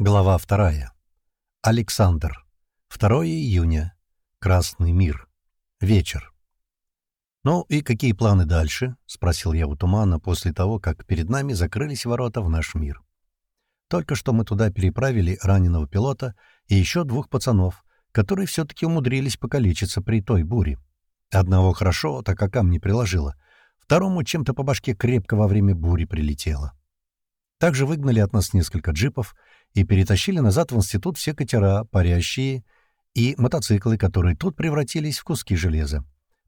Глава вторая. Александр. 2 июня. Красный мир. Вечер. «Ну и какие планы дальше?» — спросил я у Тумана после того, как перед нами закрылись ворота в наш мир. Только что мы туда переправили раненого пилота и еще двух пацанов, которые все-таки умудрились покалечиться при той буре. Одного хорошо, так как камни приложило, второму чем-то по башке крепко во время бури прилетело. Также выгнали от нас несколько джипов и перетащили назад в институт все катера, парящие, и мотоциклы, которые тут превратились в куски железа.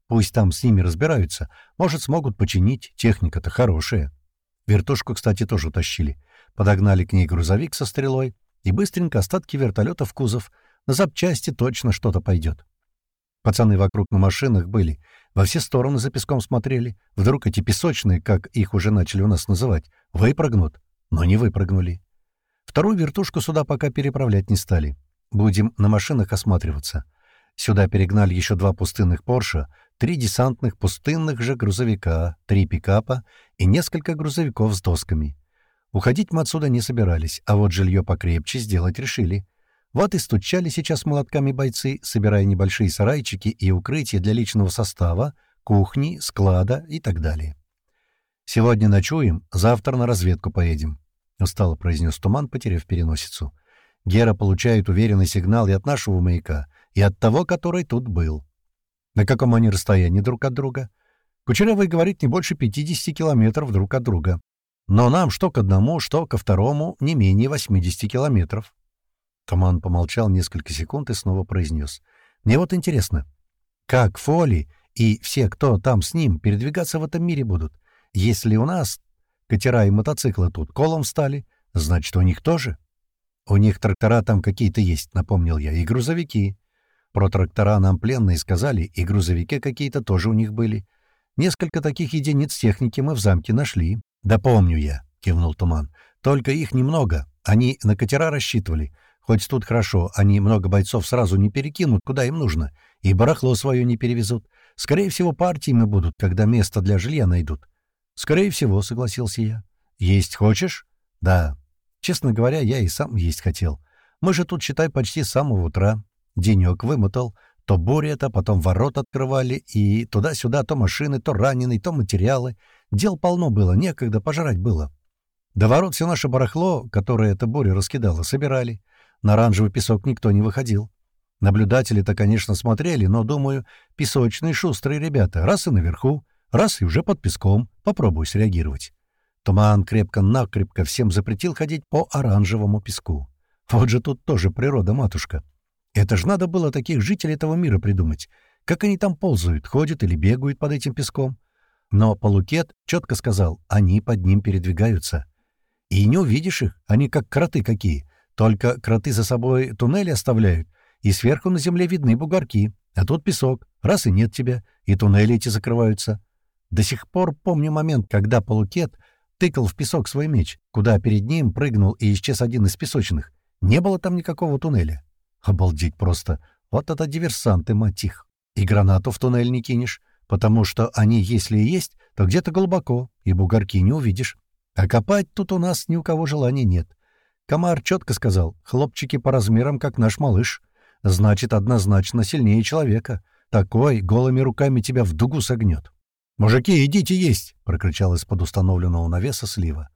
Пусть там с ними разбираются, может, смогут починить, техника-то хорошая. Вертушку, кстати, тоже утащили. Подогнали к ней грузовик со стрелой, и быстренько остатки вертолета в кузов. На запчасти точно что-то пойдет. Пацаны вокруг на машинах были, во все стороны за песком смотрели. Вдруг эти песочные, как их уже начали у нас называть, выпрыгнут но не выпрыгнули. Вторую вертушку сюда пока переправлять не стали. Будем на машинах осматриваться. Сюда перегнали еще два пустынных «Порша», три десантных пустынных же грузовика, три пикапа и несколько грузовиков с досками. Уходить мы отсюда не собирались, а вот жилье покрепче сделать решили. Вот и стучали сейчас молотками бойцы, собирая небольшие сарайчики и укрытия для личного состава, кухни, склада и так далее. Сегодня ночуем, завтра на разведку поедем. — устало произнес Туман, потеряв переносицу. «Гера получает уверенный сигнал и от нашего маяка, и от того, который тут был. На каком они расстоянии друг от друга? Кучерявый говорит не больше 50 километров друг от друга. Но нам что к одному, что ко второму не менее 80 километров». Туман помолчал несколько секунд и снова произнес. «Мне вот интересно, как Фоли и все, кто там с ним, передвигаться в этом мире будут, если у нас Катера и мотоциклы тут колом встали. Значит, у них тоже? У них трактора там какие-то есть, напомнил я, и грузовики. Про трактора нам пленные сказали, и грузовики какие-то тоже у них были. Несколько таких единиц техники мы в замке нашли. Да помню я, кивнул Туман. Только их немного. Они на катера рассчитывали. Хоть тут хорошо, они много бойцов сразу не перекинут, куда им нужно, и барахло свое не перевезут. Скорее всего, партиями будут, когда место для жилья найдут. «Скорее всего», — согласился я. «Есть хочешь?» «Да». Честно говоря, я и сам есть хотел. Мы же тут, считай, почти с самого утра. Денек вымотал. То буря-то, потом ворот открывали, и туда-сюда то машины, то раненые, то материалы. Дел полно было, некогда пожрать было. До ворот все наше барахло, которое эта буря раскидала, собирали. На оранжевый песок никто не выходил. Наблюдатели-то, конечно, смотрели, но, думаю, песочные шустрые ребята, раз и наверху, Раз и уже под песком. Попробуй среагировать. Туман крепко-накрепко всем запретил ходить по оранжевому песку. Вот же тут тоже природа-матушка. Это ж надо было таких жителей этого мира придумать. Как они там ползают, ходят или бегают под этим песком. Но Полукет четко сказал, они под ним передвигаются. И не увидишь их, они как кроты какие. Только кроты за собой туннели оставляют, и сверху на земле видны бугорки. А тут песок, раз и нет тебя, и туннели эти закрываются. До сих пор помню момент, когда Полукет тыкал в песок свой меч, куда перед ним прыгнул и исчез один из песочных. Не было там никакого туннеля. Обалдеть просто. Вот это диверсанты, мать их. И гранату в туннель не кинешь, потому что они, если и есть, то где-то глубоко, и бугорки не увидишь. А копать тут у нас ни у кого желания нет. Комар четко сказал, хлопчики по размерам, как наш малыш. Значит, однозначно сильнее человека. Такой голыми руками тебя в дугу согнет. «Мужики, идите есть!» — прокричал из-под установленного навеса слива.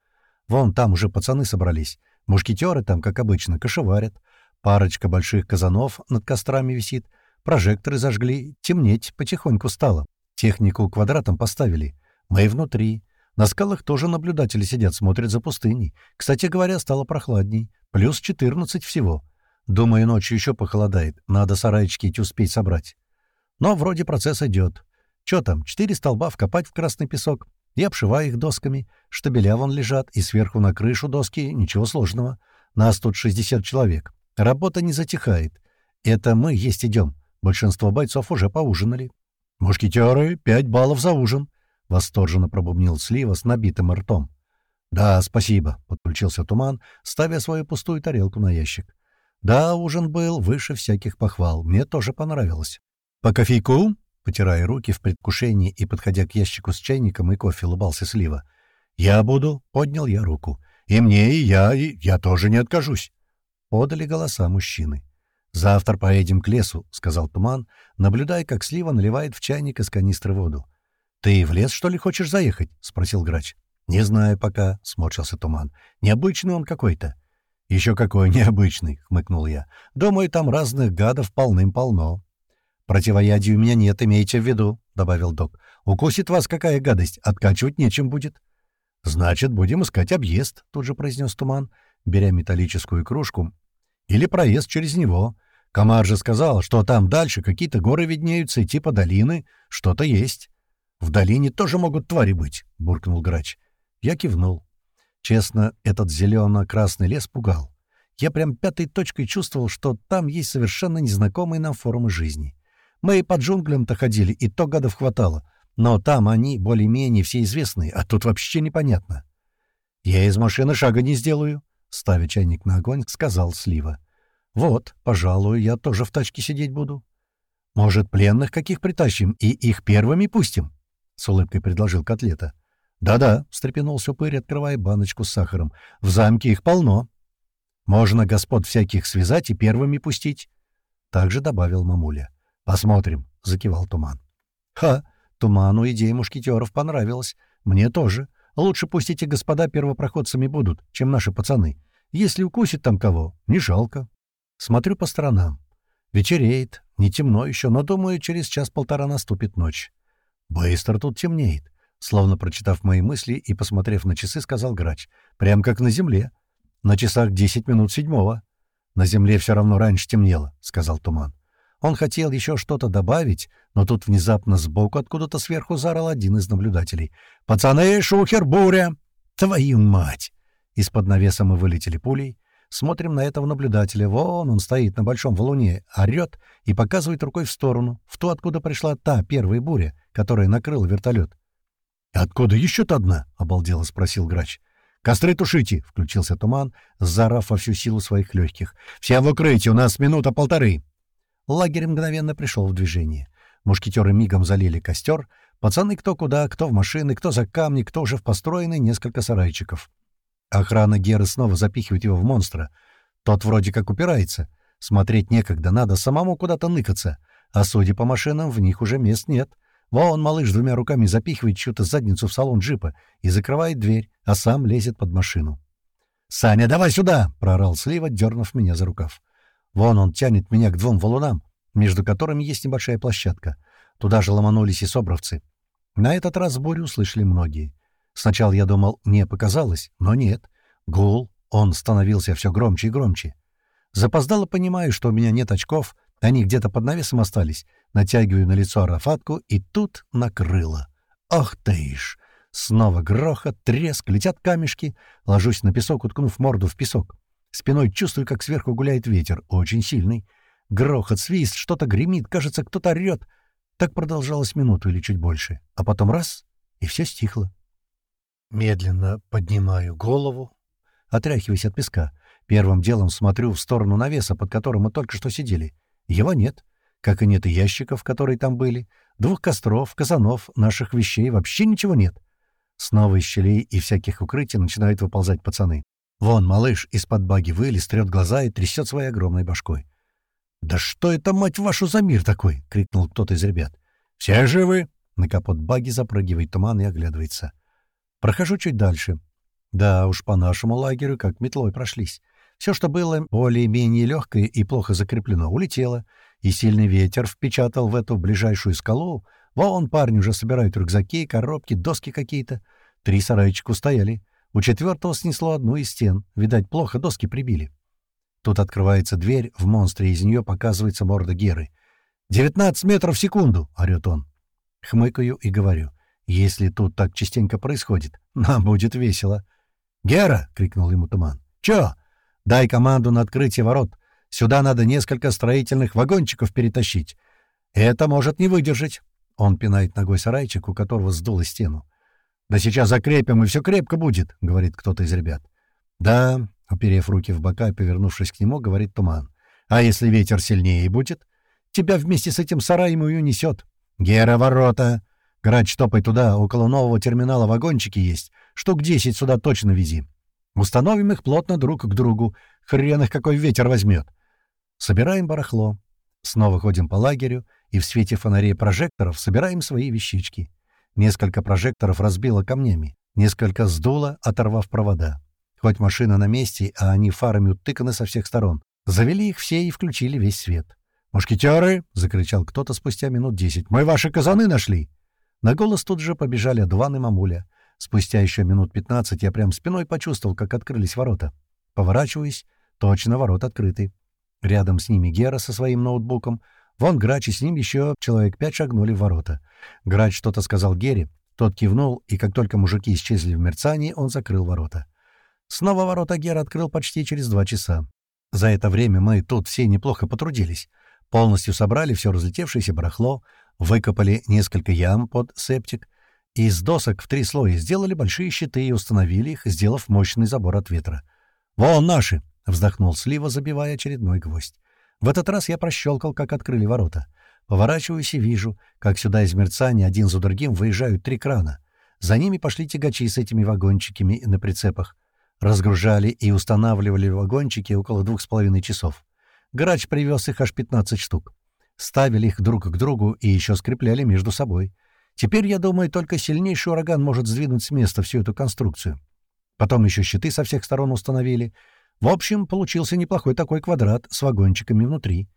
«Вон там уже пацаны собрались. Мушкетеры там, как обычно, кошеварят. Парочка больших казанов над кострами висит. Прожекторы зажгли. Темнеть потихоньку стало. Технику квадратом поставили. Мы внутри. На скалах тоже наблюдатели сидят, смотрят за пустыней. Кстати говоря, стало прохладней. Плюс 14 всего. Думаю, ночью еще похолодает. Надо сарайчики эти успеть собрать. Но вроде процесс идет. Чё там, четыре столба вкопать в красный песок и обшиваю их досками. Штабеля вон лежат, и сверху на крышу доски ничего сложного. Нас тут 60 человек. Работа не затихает. Это мы есть идем. Большинство бойцов уже поужинали. «Мушкетеры, пять баллов за ужин!» — восторженно пробубнил Слива с набитым ртом. «Да, спасибо», — подключился Туман, ставя свою пустую тарелку на ящик. «Да, ужин был выше всяких похвал. Мне тоже понравилось». «По кофейку?» Потирая руки в предвкушении и подходя к ящику с чайником и кофе, улыбался Слива. «Я буду», — поднял я руку. «И мне, и я, и я тоже не откажусь». Подали голоса мужчины. «Завтра поедем к лесу», — сказал Туман, наблюдая, как Слива наливает в чайник из канистры воду. «Ты в лес, что ли, хочешь заехать?» — спросил грач. «Не знаю пока», — сморщился Туман. «Необычный он какой-то». «Еще какой необычный», — хмыкнул я. «Думаю, там разных гадов полным-полно». «Противоядия у меня нет, имейте в виду», — добавил док. «Укусит вас какая гадость, откачивать нечем будет». «Значит, будем искать объезд», — тут же произнес Туман, беря металлическую кружку. «Или проезд через него. Комар же сказал, что там дальше какие-то горы виднеются и типа долины. Что-то есть». «В долине тоже могут твари быть», — буркнул грач. Я кивнул. Честно, этот зелено-красный лес пугал. Я прям пятой точкой чувствовал, что там есть совершенно незнакомые нам формы жизни. Мы и под джунглям-то ходили, и то гадов хватало. Но там они более-менее все известные, а тут вообще непонятно. «Я из машины шага не сделаю», — ставя чайник на огонь, сказал Слива. «Вот, пожалуй, я тоже в тачке сидеть буду. Может, пленных каких притащим и их первыми пустим?» — с улыбкой предложил Котлета. «Да-да», — встрепенулся упырь, открывая баночку с сахаром. «В замке их полно. Можно господ всяких связать и первыми пустить». Также добавил мамуля. «Посмотрим», — закивал Туман. «Ха! Туману идея мушкетеров понравилась. Мне тоже. Лучше пусть эти господа первопроходцами будут, чем наши пацаны. Если укусит там кого, не жалко. Смотрю по сторонам. Вечереет, не темно еще, но, думаю, через час-полтора наступит ночь. Быстро тут темнеет. Словно прочитав мои мысли и посмотрев на часы, сказал грач. «Прям как на земле. На часах десять минут седьмого. На земле все равно раньше темнело», — сказал Туман. Он хотел еще что-то добавить, но тут внезапно сбоку откуда-то сверху заорал один из наблюдателей. «Пацаны, шухер, буря!» «Твою мать!» Из-под навеса мы вылетели пулей. Смотрим на этого наблюдателя. Вон он стоит на большом валуне, орёт и показывает рукой в сторону, в ту, откуда пришла та первая буря, которая накрыла вертолет. «Откуда еще-то одна?» — обалдело спросил грач. «Костры тушите!» — включился туман, заорав во всю силу своих легких. «Всем в укрытие! У нас минута полторы!» Лагерь мгновенно пришел в движение. Мушкетеры мигом залили костер. Пацаны кто куда, кто в машины, кто за камни, кто уже в построенные несколько сарайчиков. Охрана Геры снова запихивает его в монстра. Тот вроде как упирается. Смотреть некогда, надо самому куда-то ныкаться. А судя по машинам, в них уже мест нет. Вон малыш двумя руками запихивает чью-то задницу в салон джипа и закрывает дверь, а сам лезет под машину. «Саня, давай сюда!» — проорал Слива, дернув меня за рукав. Вон он тянет меня к двум валунам, между которыми есть небольшая площадка. Туда же ломанулись и собровцы. На этот раз бурю услышали многие. Сначала я думал, мне показалось, но нет. Гул, он становился все громче и громче. Запоздало понимаю, что у меня нет очков, они где-то под навесом остались, натягиваю на лицо арафатку, и тут накрыло. Ах ты ж! Снова грохот, треск, летят камешки. Ложусь на песок, уткнув морду в песок. Спиной чувствую, как сверху гуляет ветер, очень сильный. Грохот, свист, что-то гремит, кажется, кто-то орёт. Так продолжалось минуту или чуть больше. А потом раз — и все стихло. Медленно поднимаю голову, отряхиваясь от песка. Первым делом смотрю в сторону навеса, под которым мы только что сидели. Его нет как и нет и ящиков, которые там были, двух костров, казанов, наших вещей, вообще ничего нет. Снова из щелей и всяких укрытий начинают выползать пацаны. Вон, малыш из-под баги вылез, трет глаза и трясет своей огромной башкой. «Да что это, мать вашу, за мир такой?» — крикнул кто-то из ребят. «Все живы?» — на капот баги запрыгивает туман и оглядывается. Прохожу чуть дальше. Да уж, по нашему лагерю как метлой прошлись. Все, что было более-менее легкое и плохо закреплено, улетело, и сильный ветер впечатал в эту ближайшую скалу. Вон парни уже собирают рюкзаки, коробки, доски какие-то. Три сарайчика стояли. У четвертого снесло одну из стен. Видать, плохо доски прибили. Тут открывается дверь, в монстре из нее показывается морда Геры. «Девятнадцать метров в секунду!» — орёт он. Хмыкаю и говорю. «Если тут так частенько происходит, нам будет весело». «Гера!» — крикнул ему Туман. «Чё? Дай команду на открытие ворот. Сюда надо несколько строительных вагончиков перетащить. Это может не выдержать. Он пинает ногой сарайчик, у которого сдуло стену. «Да сейчас закрепим, и все крепко будет», — говорит кто-то из ребят. «Да», — уперев руки в бока и повернувшись к нему, говорит Туман. «А если ветер сильнее будет? Тебя вместе с этим сараем и унесет. Гера, ворота! Грач, топай туда, около нового терминала вагончики есть. Штук десять сюда точно вези. Установим их плотно друг к другу. Хрен их какой ветер возьмет. Собираем барахло. Снова ходим по лагерю и в свете фонарей прожекторов собираем свои вещички. Несколько прожекторов разбило камнями, несколько сдуло, оторвав провода. Хоть машина на месте, а они фарами утыканы со всех сторон. Завели их все и включили весь свет. «Мушкетеры!» — закричал кто-то спустя минут десять. «Мы ваши казаны нашли!» На голос тут же побежали Адван и Мамуля. Спустя еще минут пятнадцать я прям спиной почувствовал, как открылись ворота. Поворачиваясь, точно ворота открыты. Рядом с ними Гера со своим ноутбуком. Вон Грач, и с ним еще человек пять шагнули в ворота. Грач что-то сказал Гере, тот кивнул, и как только мужики исчезли в мерцании, он закрыл ворота. Снова ворота Гера открыл почти через два часа. За это время мы тут все неплохо потрудились. Полностью собрали все разлетевшееся барахло, выкопали несколько ям под септик, из досок в три слоя сделали большие щиты и установили их, сделав мощный забор от ветра. «Вон наши!» — вздохнул Слива, забивая очередной гвоздь. В этот раз я прощелкал, как открыли ворота. Поворачиваюсь и вижу, как сюда из мерцания один за другим выезжают три крана. За ними пошли тягачи с этими вагончиками на прицепах. Разгружали и устанавливали вагончики около двух с половиной часов. Грач привез их аж 15 штук. Ставили их друг к другу и еще скрепляли между собой. Теперь, я думаю, только сильнейший ураган может сдвинуть с места всю эту конструкцию. Потом еще щиты со всех сторон установили. В общем, получился неплохой такой квадрат с вагончиками внутри.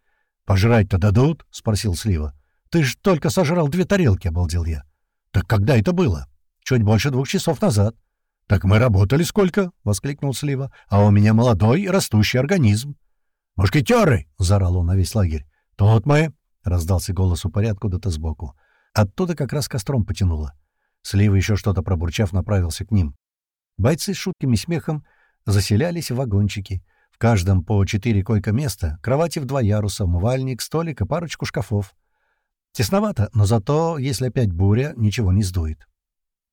«Пожрать-то дадут?» — спросил Слива. «Ты ж только сожрал две тарелки», — обалдел я. «Так когда это было?» «Чуть больше двух часов назад». «Так мы работали сколько?» — воскликнул Слива. «А у меня молодой растущий организм». «Мушкетеры!» — заорал он на весь лагерь. «Тут мы!» — раздался голос у порядка куда-то сбоку. Оттуда как раз костром потянуло. Слива, еще что-то пробурчав, направился к ним. Бойцы с шутками и смехом заселялись в вагончики. В каждом по четыре койко-места, кровати в два яруса, умывальник, столик и парочку шкафов. Тесновато, но зато, если опять буря, ничего не сдует.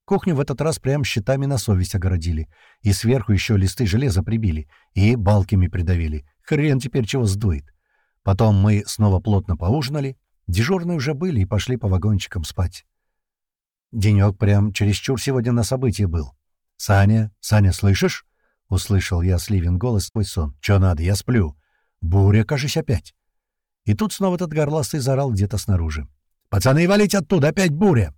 Кухню в этот раз прям щитами на совесть огородили, и сверху еще листы железа прибили, и балками придавили. Хрен теперь чего сдует. Потом мы снова плотно поужинали, дежурные уже были и пошли по вагончикам спать. Денек прям чересчур сегодня на событии был. «Саня, Саня, слышишь?» — услышал я Сливин голос сквозь сон. «Чё надо? Я сплю. Буря, кажись, опять». И тут снова этот горластый заорал где-то снаружи. «Пацаны, валить оттуда! Опять буря!»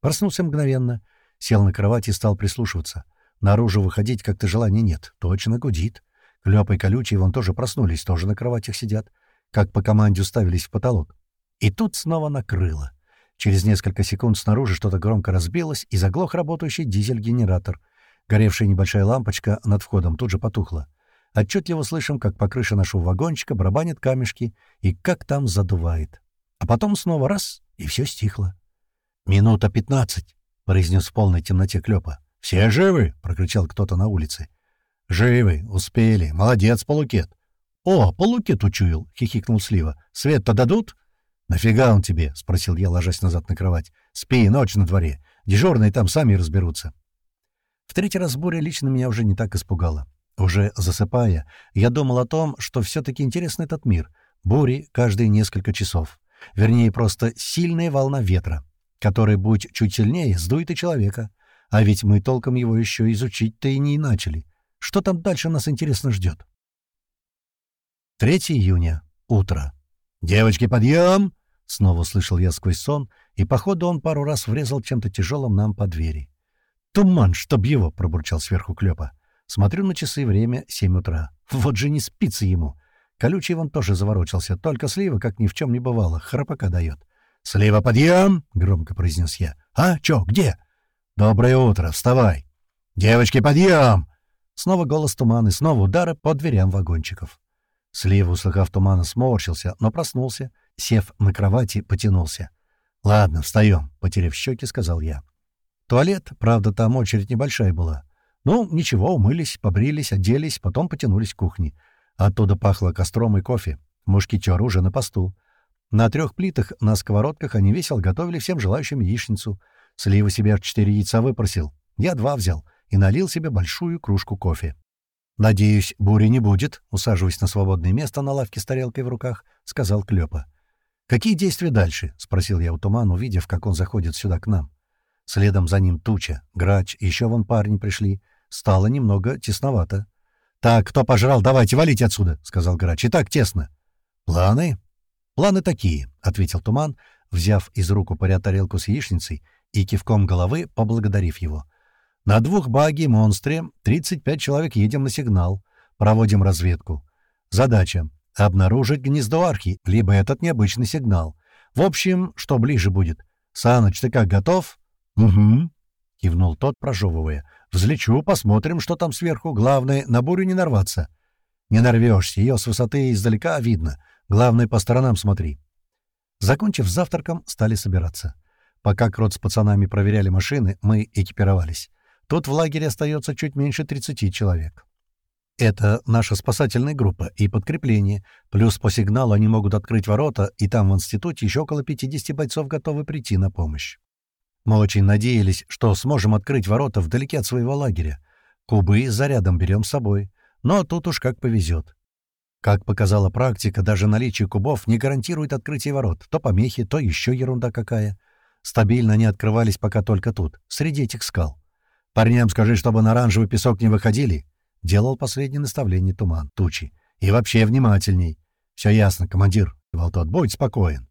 Проснулся мгновенно — Сел на кровати и стал прислушиваться. Наружу выходить как-то желания нет. Точно гудит. Клёпа и колючий вон тоже проснулись, тоже на кроватях сидят. Как по команде уставились в потолок. И тут снова накрыло. Через несколько секунд снаружи что-то громко разбилось, и заглох работающий дизель-генератор. Горевшая небольшая лампочка над входом тут же потухла. Отчетливо слышим, как по крыше нашего вагончика барабанят камешки и как там задувает. А потом снова раз — и все стихло. «Минута пятнадцать», — произнес в полной темноте Клёпа. «Все живы?» — прокричал кто-то на улице. «Живы, успели. Молодец, Полукет». «О, Полукет учуял!» — хихикнул Слива. «Свет-то дадут?» «Нафига он тебе?» — спросил я, ложась назад на кровать. «Спи, ночь на дворе. Дежурные там сами разберутся». В третий раз буря лично меня уже не так испугала. Уже засыпая, я думал о том, что все-таки интересен этот мир. Бури каждые несколько часов. Вернее, просто сильная волна ветра который, будь чуть сильнее, сдует и человека. А ведь мы толком его еще изучить-то и не начали. Что там дальше нас, интересно, ждет? 3 июня. Утро. «Девочки, подъем!» — снова услышал я сквозь сон, и, походу, он пару раз врезал чем-то тяжелым нам по двери. «Туман, чтоб его!» — пробурчал сверху Клёпа. Смотрю на часы, время — семь утра. Вот же не спится ему. Колючий вон тоже заворочился, только слива, как ни в чем не бывало, храпака дает. «Слива, подъем!» — громко произнес я. «А, чё, где?» «Доброе утро, вставай!» «Девочки, подъем!» Снова голос тумана и снова удары по дверям вагончиков. Слива, услыхав тумана, сморщился, но проснулся. Сев на кровати, потянулся. «Ладно, встаем», — потеряв щеки, сказал я. Туалет, правда, там очередь небольшая была. Ну, ничего, умылись, побрились, оделись, потом потянулись к кухне. Оттуда пахло костром и кофе. Мушкетер уже на посту. На трех плитах на сковородках они весело готовили всем желающим яичницу. Слива себе четыре яйца выпросил. Я два взял и налил себе большую кружку кофе. «Надеюсь, бури не будет», — усаживаясь на свободное место на лавке с тарелкой в руках, — сказал Клёпа. «Какие действия дальше?» — спросил я у Туман, увидев, как он заходит сюда к нам. Следом за ним туча, грач, еще вон парни пришли. Стало немного тесновато. «Так, кто пожрал, давайте, валите отсюда», — сказал Грач. «И так тесно». «Планы?» «Планы такие», — ответил Туман, взяв из рук упыря тарелку с яичницей и кивком головы поблагодарив его. «На двух баги монстре 35 человек едем на сигнал. Проводим разведку. Задача — обнаружить гнездо архи, либо этот необычный сигнал. В общем, что ближе будет. Саныч, ты как, готов?» «Угу», — кивнул тот, прожевывая. «Взлечу, посмотрим, что там сверху. Главное, на бурю не нарваться». «Не нарвешься, ее с высоты издалека видно. Главное, по сторонам смотри». Закончив завтраком, стали собираться. Пока Крот с пацанами проверяли машины, мы экипировались. Тут в лагере остается чуть меньше 30 человек. Это наша спасательная группа и подкрепление. Плюс по сигналу они могут открыть ворота, и там в институте еще около 50 бойцов готовы прийти на помощь. Мы очень надеялись, что сможем открыть ворота вдалеке от своего лагеря. Кубы зарядом берем с собой. Но тут уж как повезет. Как показала практика, даже наличие кубов не гарантирует открытие ворот. То помехи, то еще ерунда какая. Стабильно они открывались пока только тут, среди этих скал. «Парням скажи, чтобы на оранжевый песок не выходили», — делал последнее наставление туман, тучи. «И вообще внимательней». «Все ясно, командир», — кивал тот, — «будь спокоен».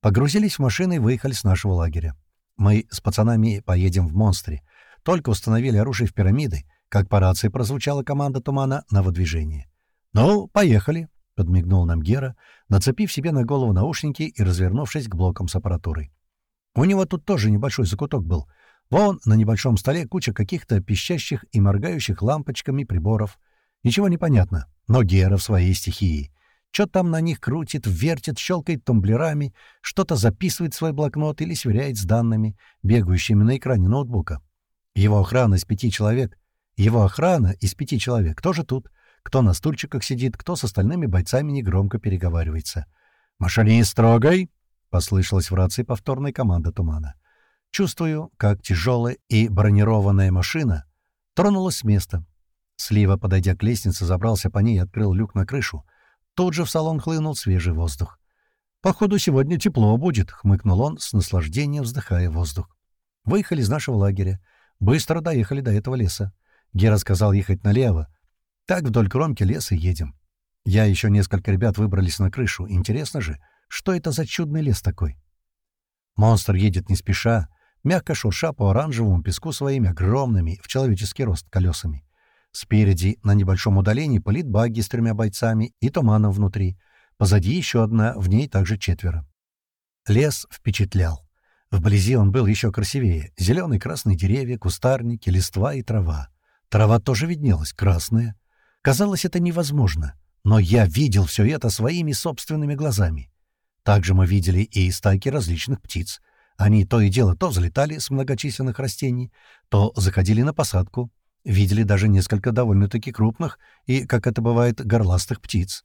Погрузились в машины и выехали с нашего лагеря. Мы с пацанами поедем в «Монстре». Только установили оружие в пирамиды, как по рации прозвучала команда тумана на выдвижение. «Ну, поехали», — подмигнул нам Гера, нацепив себе на голову наушники и развернувшись к блокам с аппаратурой. У него тут тоже небольшой закуток был. Вон на небольшом столе куча каких-то пищащих и моргающих лампочками приборов. Ничего не понятно, но Гера в своей стихии. Что там на них крутит, вертит, щелкает тумблерами, что-то записывает в свой блокнот или сверяет с данными, бегающими на экране ноутбука. Его охрана из пяти человек. Его охрана из пяти человек тоже тут. Кто на стульчиках сидит, кто с остальными бойцами негромко переговаривается. «Машинист, строгой!» — послышалась в рации повторная команда тумана. Чувствую, как тяжелая и бронированная машина тронулась с места. Слива, подойдя к лестнице, забрался по ней и открыл люк на крышу. Тут же в салон хлынул свежий воздух. «Походу, сегодня тепло будет», — хмыкнул он, с наслаждением вздыхая воздух. Выехали из нашего лагеря. Быстро доехали до этого леса. Гера сказал ехать налево, так вдоль кромки леса едем. Я еще несколько ребят выбрались на крышу. Интересно же, что это за чудный лес такой? Монстр едет не спеша, мягко шурша по оранжевому песку своими огромными, в человеческий рост, колесами. Спереди, на небольшом удалении, пылит багги с тремя бойцами и туманом внутри. Позади еще одна, в ней также четверо. Лес впечатлял. Вблизи он был еще красивее. Зеленые красные деревья, кустарники, листва и трава. Трава тоже виднелась, красная. Казалось, это невозможно, но я видел все это своими собственными глазами. Также мы видели и стайки различных птиц. Они то и дело то взлетали с многочисленных растений, то заходили на посадку. Видели даже несколько довольно-таки крупных и, как это бывает, горластых птиц.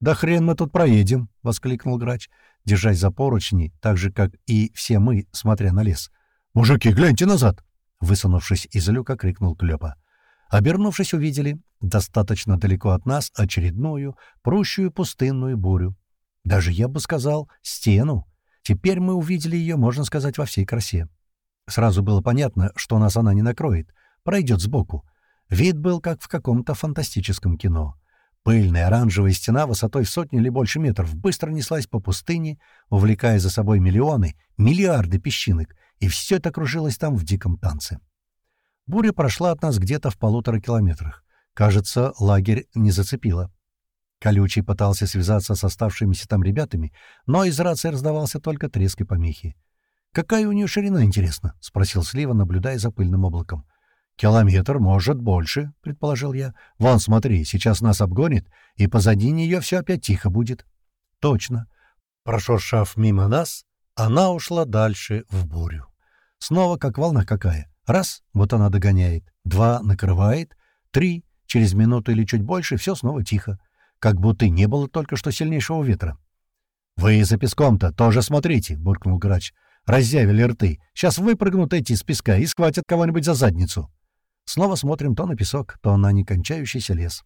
«Да хрен мы тут проедем!» — воскликнул грач, держась за поручни, так же, как и все мы, смотря на лес. «Мужики, гляньте назад!» — высунувшись из люка, крикнул Клёпа. Обернувшись, увидели, достаточно далеко от нас, очередную, прущую пустынную бурю. Даже, я бы сказал, стену. Теперь мы увидели ее, можно сказать, во всей красе. Сразу было понятно, что нас она не накроет, пройдет сбоку. Вид был, как в каком-то фантастическом кино. Пыльная оранжевая стена высотой сотни или больше метров быстро неслась по пустыне, увлекая за собой миллионы, миллиарды песчинок, и все это кружилось там в диком танце. Буря прошла от нас где-то в полутора километрах. Кажется, лагерь не зацепило. Колючий пытался связаться с оставшимися там ребятами, но из рации раздавался только треск и помехи. «Какая у нее ширина, интересно?» — спросил Слива, наблюдая за пыльным облаком. «Километр, может, больше», — предположил я. «Вон, смотри, сейчас нас обгонит, и позади нее все опять тихо будет». «Точно». Прошуршав мимо нас, она ушла дальше в бурю. Снова как волна какая. Раз — вот она догоняет. Два — накрывает. Три — через минуту или чуть больше все снова тихо. Как будто не было только что сильнейшего ветра. «Вы за песком-то тоже смотрите», — буркнул грач. «Разъявили рты. Сейчас выпрыгнут эти из песка и схватят кого-нибудь за задницу». Снова смотрим то на песок, то на некончающийся лес.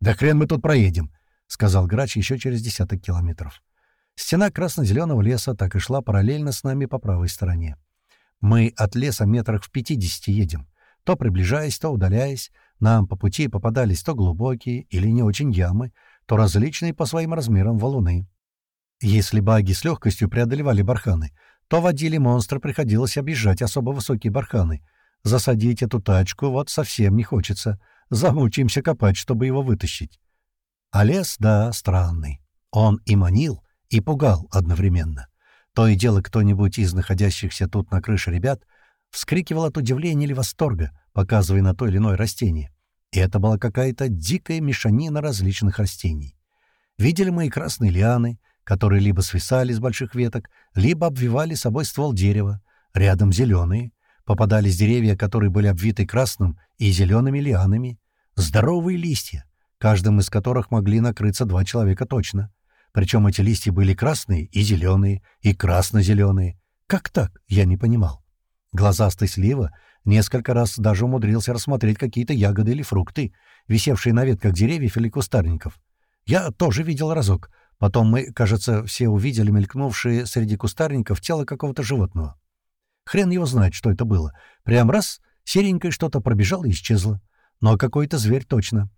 «Да хрен мы тут проедем», — сказал грач еще через десяток километров. Стена красно-зеленого леса так и шла параллельно с нами по правой стороне. Мы от леса метрах в пятидесяти едем, то приближаясь, то удаляясь, Нам по пути попадались то глубокие или не очень ямы, то различные по своим размерам валуны. Если баги с легкостью преодолевали барханы, то водили монстра приходилось объезжать особо высокие барханы. Засадить эту тачку вот совсем не хочется. Замучимся копать, чтобы его вытащить. А лес, да, странный. Он и манил, и пугал одновременно. То и дело кто-нибудь из находящихся тут на крыше ребят вскрикивал от удивления или восторга, показывая на то или иное растение. И это была какая-то дикая мешанина различных растений. Видели мы и красные лианы, которые либо свисали с больших веток, либо обвивали собой ствол дерева, рядом зеленые, попадались деревья, которые были обвиты красным и зелеными лианами, здоровые листья, каждым из которых могли накрыться два человека точно. Причем эти листья были красные и зеленые, и красно-зеленые. Как так, я не понимал. Глазастый слива несколько раз даже умудрился рассмотреть какие-то ягоды или фрукты, висевшие на ветках деревьев или кустарников. Я тоже видел разок. Потом мы, кажется, все увидели мелькнувшие среди кустарников тело какого-то животного. Хрен его знает, что это было. Прям раз, серенькое что-то пробежало и исчезло. Но какой-то зверь точно.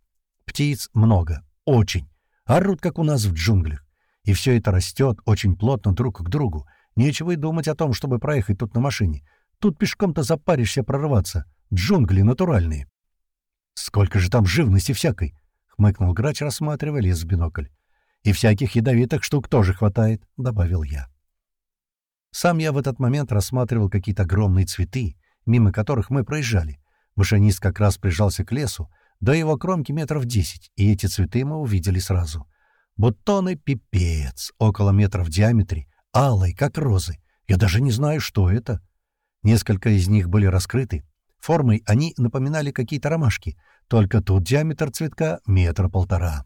Птиц много, очень. Орут, как у нас в джунглях. И все это растет очень плотно друг к другу. Нечего и думать о том, чтобы проехать тут на машине. Тут пешком-то запаришься прорваться. Джунгли натуральные. «Сколько же там живности всякой!» — хмыкнул грач, рассматривая лес в бинокль. «И всяких ядовитых штук тоже хватает», — добавил я. Сам я в этот момент рассматривал какие-то огромные цветы, мимо которых мы проезжали. Машинист как раз прижался к лесу, до его кромки метров десять, и эти цветы мы увидели сразу. Бутоны пипец, около метра в диаметре, алые, как розы. Я даже не знаю, что это. Несколько из них были раскрыты. Формой они напоминали какие-то ромашки, только тут диаметр цветка метра полтора.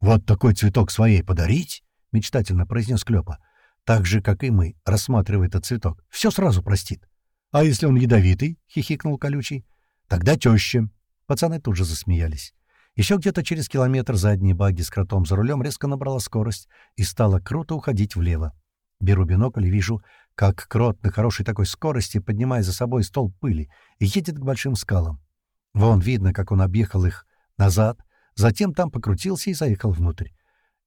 «Вот такой цветок своей подарить?» — мечтательно произнес Клёпа. «Так же, как и мы, рассматривая этот цветок. Все сразу простит». «А если он ядовитый?» — хихикнул колючий. «Тогда теща». Пацаны тут же засмеялись. Еще где-то через километр задние баги с кротом за рулем резко набрала скорость и стала круто уходить влево. Беру бинокль и вижу, как крот на хорошей такой скорости, поднимая за собой стол пыли, едет к большим скалам. Вон видно, как он объехал их назад, затем там покрутился и заехал внутрь.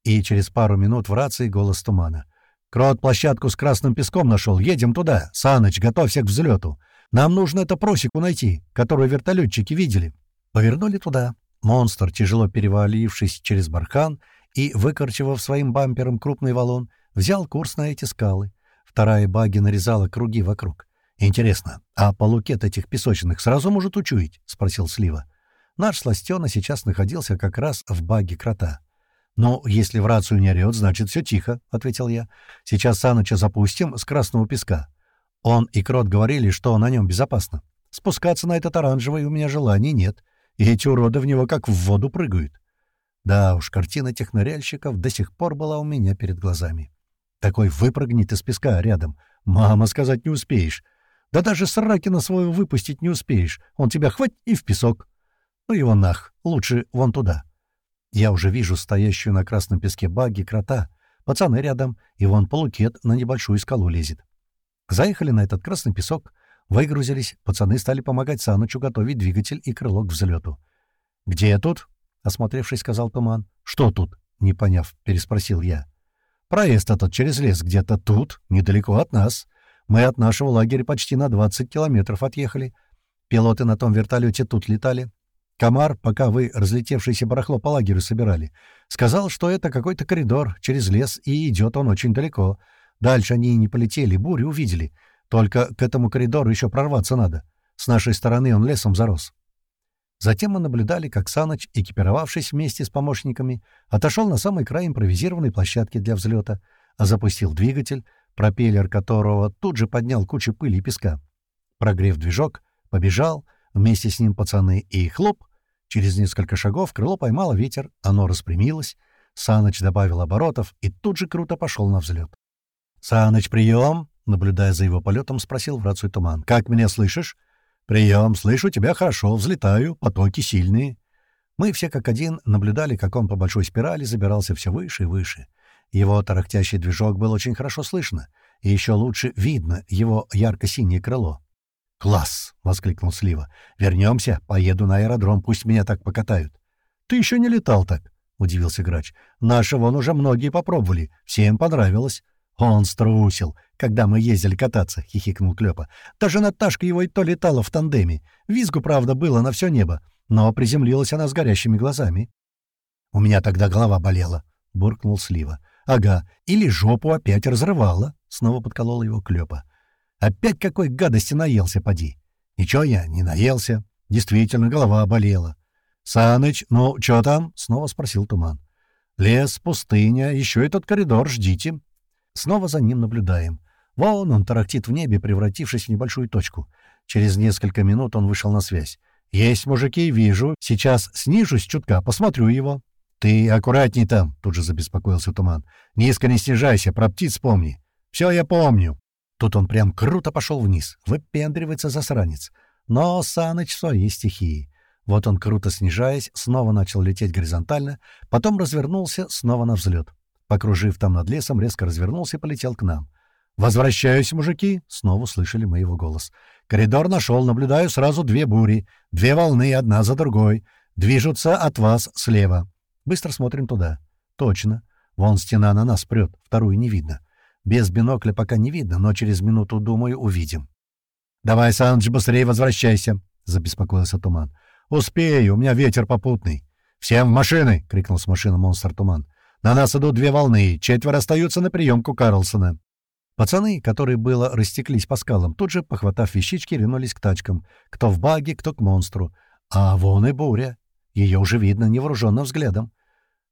И через пару минут в рации голос тумана. «Крот площадку с красным песком нашел, едем туда. Саныч, готовься к взлету. Нам нужно это просеку найти, которую вертолетчики видели». Повернули туда. Монстр, тяжело перевалившись через бархан и выкорчевав своим бампером крупный валун, взял курс на эти скалы. Вторая баги нарезала круги вокруг. «Интересно, а полукет этих песочных сразу может учуять?» — спросил Слива. Наш сластена сейчас находился как раз в баге крота. «Ну, если в рацию не орёт, значит, все тихо», — ответил я. «Сейчас Саныча запустим с красного песка. Он и Крот говорили, что на нем безопасно. Спускаться на этот оранжевый у меня желания нет и эти уроды в него как в воду прыгают. Да уж, картина тех ныряльщиков до сих пор была у меня перед глазами. Такой выпрыгнет из песка рядом. Мама, сказать не успеешь. Да даже Сракина своего выпустить не успеешь. Он тебя хвать и в песок. Ну его нах, лучше вон туда. Я уже вижу стоящую на красном песке баги крота. Пацаны рядом, и вон полукет на небольшую скалу лезет. Заехали на этот красный песок, Выгрузились, пацаны стали помогать Санычу готовить двигатель и крыло к взлету. «Где я тут?» — осмотревшись, сказал Туман. «Что тут?» — не поняв, переспросил я. «Проезд этот через лес где-то тут, недалеко от нас. Мы от нашего лагеря почти на 20 километров отъехали. Пилоты на том вертолете тут летали. Комар, пока вы разлетевшееся барахло по лагерю собирали, сказал, что это какой-то коридор через лес, и идет он очень далеко. Дальше они не полетели, бурю увидели. Только к этому коридору еще прорваться надо. С нашей стороны он лесом зарос. Затем мы наблюдали, как Саныч, экипировавшись вместе с помощниками, отошел на самый край импровизированной площадки для взлета, а запустил двигатель, пропеллер которого тут же поднял кучу пыли и песка. Прогрев движок, побежал, вместе с ним пацаны и хлоп. Через несколько шагов крыло поймало ветер, оно распрямилось, Саныч добавил оборотов и тут же круто пошел на взлет. «Саныч, прием!» Наблюдая за его полетом, спросил в рацию Туман. «Как меня слышишь?» «Прием, слышу тебя хорошо, взлетаю, потоки сильные». Мы все как один наблюдали, как он по большой спирали забирался все выше и выше. Его тарахтящий движок был очень хорошо слышно, и еще лучше видно его ярко-синее крыло. «Класс!» — воскликнул Слива. «Вернемся, поеду на аэродром, пусть меня так покатают». «Ты еще не летал так?» — удивился грач. «Наши вон уже многие попробовали. Всем понравилось». «Он струсил, когда мы ездили кататься», — хихикнул Клёпа. «Даже Наташка его и то летала в тандеме. Визгу, правда, было на все небо, но приземлилась она с горящими глазами». «У меня тогда голова болела», — буркнул Слива. «Ага, или жопу опять разрывала», — снова подколол его Клёпа. «Опять какой гадости наелся, поди». «Ничего я не наелся. Действительно, голова болела». «Саныч, ну, чё там?» — снова спросил Туман. «Лес, пустыня, еще этот коридор, ждите». Снова за ним наблюдаем. Вон он тарахтит в небе, превратившись в небольшую точку. Через несколько минут он вышел на связь. «Есть, мужики, вижу. Сейчас снижусь чутка, посмотрю его». «Ты аккуратней там», — тут же забеспокоился Туман. «Низко не снижайся, про птиц помни». «Все я помню». Тут он прям круто пошел вниз. Выпендривается засранец. Но Саныч в своей стихии. Вот он, круто снижаясь, снова начал лететь горизонтально, потом развернулся снова на взлет. Покружив там над лесом, резко развернулся и полетел к нам. «Возвращаюсь, мужики!» — снова услышали мы его голос. «Коридор нашел, наблюдаю сразу две бури. Две волны, одна за другой. Движутся от вас слева. Быстро смотрим туда. Точно. Вон стена на нас прет, вторую не видно. Без бинокля пока не видно, но через минуту, думаю, увидим. «Давай, Саныч, быстрее возвращайся!» — забеспокоился Туман. «Успею, у меня ветер попутный». «Всем в машины!» — крикнул с машины монстр Туман. «На нас идут две волны, четверо остаются на приемку Карлсона». Пацаны, которые было растеклись по скалам, тут же, похватав вещички, ринулись к тачкам. Кто в баге, кто к монстру. А вон и буря. Ее уже видно невооруженным взглядом.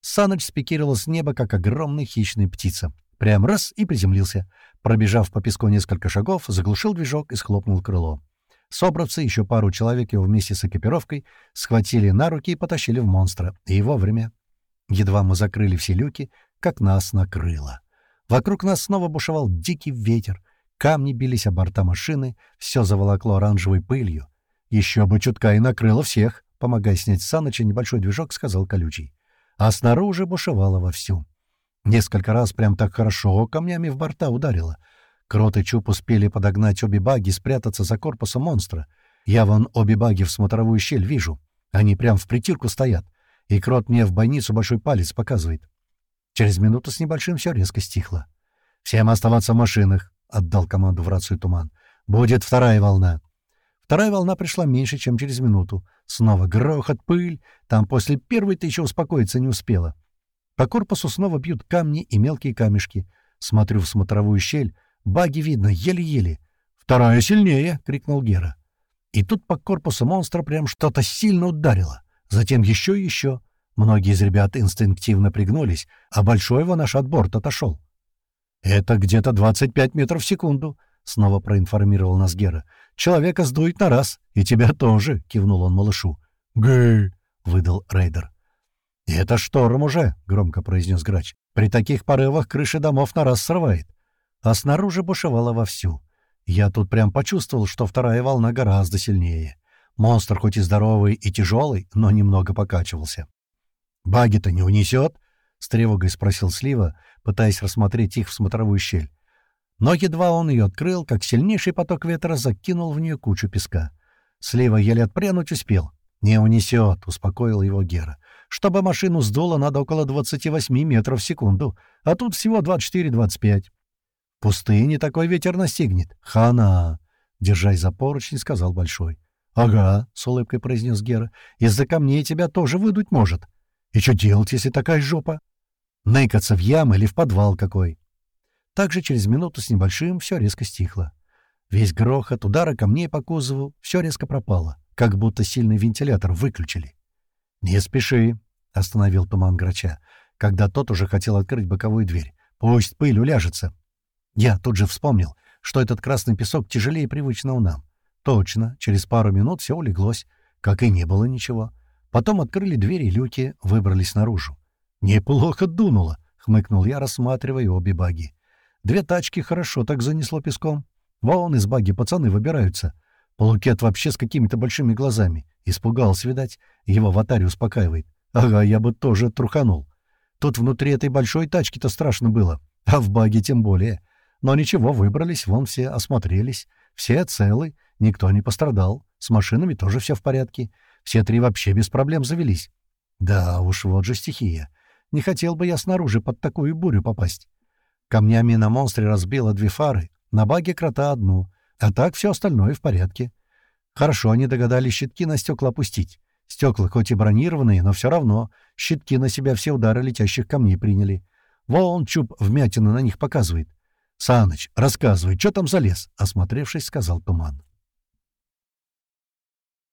Саныч спикировал с неба, как огромная хищная птица. Прям раз и приземлился. Пробежав по песку несколько шагов, заглушил движок и схлопнул крыло. Собравцы, еще пару человек его вместе с экипировкой, схватили на руки и потащили в монстра. И вовремя. Едва мы закрыли все люки, как нас накрыло. Вокруг нас снова бушевал дикий ветер. Камни бились о борта машины, все заволокло оранжевой пылью. «Еще бы чутка и накрыло всех», — помогая снять с Саныча небольшой движок, сказал Колючий а снаружи бушевало вовсю. Несколько раз прям так хорошо камнями в борта ударило. Крот и Чуп успели подогнать обе баги спрятаться за корпусом монстра. Я вон обе баги в смотровую щель вижу. Они прям в притирку стоят. И Крот мне в бойницу большой палец показывает. Через минуту с небольшим все резко стихло. «Всем оставаться в машинах», — отдал команду в рацию Туман. «Будет вторая волна». Вторая волна пришла меньше, чем через минуту. Снова грохот, пыль. Там после первой-то еще успокоиться не успела. По корпусу снова бьют камни и мелкие камешки. Смотрю в смотровую щель. Баги видно, еле-еле. «Вторая сильнее!» — крикнул Гера. И тут по корпусу монстра прям что-то сильно ударило. Затем еще и еще. Многие из ребят инстинктивно пригнулись, а большой его наш от борта отошел. «Это где-то 25 метров в секунду», — снова проинформировал нас Гера. Человека сдует на раз. И тебя тоже, — кивнул он малышу. «Гы!» — выдал рейдер. «Это шторм уже», — громко произнес грач. «При таких порывах крыши домов на раз срывает». А снаружи бушевало вовсю. Я тут прям почувствовал, что вторая волна гораздо сильнее. Монстр хоть и здоровый и тяжелый, но немного покачивался. «Баги-то не унесет?» — с тревогой спросил Слива, пытаясь рассмотреть их в смотровую щель. Но едва он ее открыл, как сильнейший поток ветра закинул в нее кучу песка. Слива еле отпрянуть успел. «Не унесет», — успокоил его Гера. «Чтобы машину сдуло, надо около 28 метров в секунду, а тут всего 24-25». «В пустыне такой ветер настигнет. Хана!» — держась за поручень, сказал Большой. «Ага», — с улыбкой произнес Гера. «Из-за камней тебя тоже выдуть может. И что делать, если такая жопа? Ныкаться в ям или в подвал какой?» Также через минуту с небольшим все резко стихло. Весь грохот, удары камней по кузову, все резко пропало, как будто сильный вентилятор выключили. «Не спеши», — остановил туман грача, когда тот уже хотел открыть боковую дверь. «Пусть пыль уляжется». Я тут же вспомнил, что этот красный песок тяжелее привычного нам. Точно, через пару минут все улеглось, как и не было ничего. Потом открыли двери и люки, выбрались наружу. «Неплохо дунуло», — хмыкнул я, рассматривая обе баги. Две тачки хорошо так занесло песком. Вон из баги пацаны выбираются. Полукет вообще с какими-то большими глазами. Испугался, видать. Его в успокаивает. Ага, я бы тоже труханул. Тут внутри этой большой тачки-то страшно было. А в баге тем более. Но ничего, выбрались, вон все осмотрелись. Все целы. Никто не пострадал. С машинами тоже все в порядке. Все три вообще без проблем завелись. Да уж, вот же стихия. Не хотел бы я снаружи под такую бурю попасть. Камнями на монстре разбило две фары, на баге крота одну, а так все остальное в порядке. Хорошо они догадались щитки на стекла опустить. Стекла хоть и бронированные, но все равно щитки на себя все удары летящих камней приняли. Вон чуб вмятина на них показывает. «Саныч, рассказывай, что там за лес?» — осмотревшись, сказал Туман.